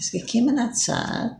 Es gekommen eine Zeit,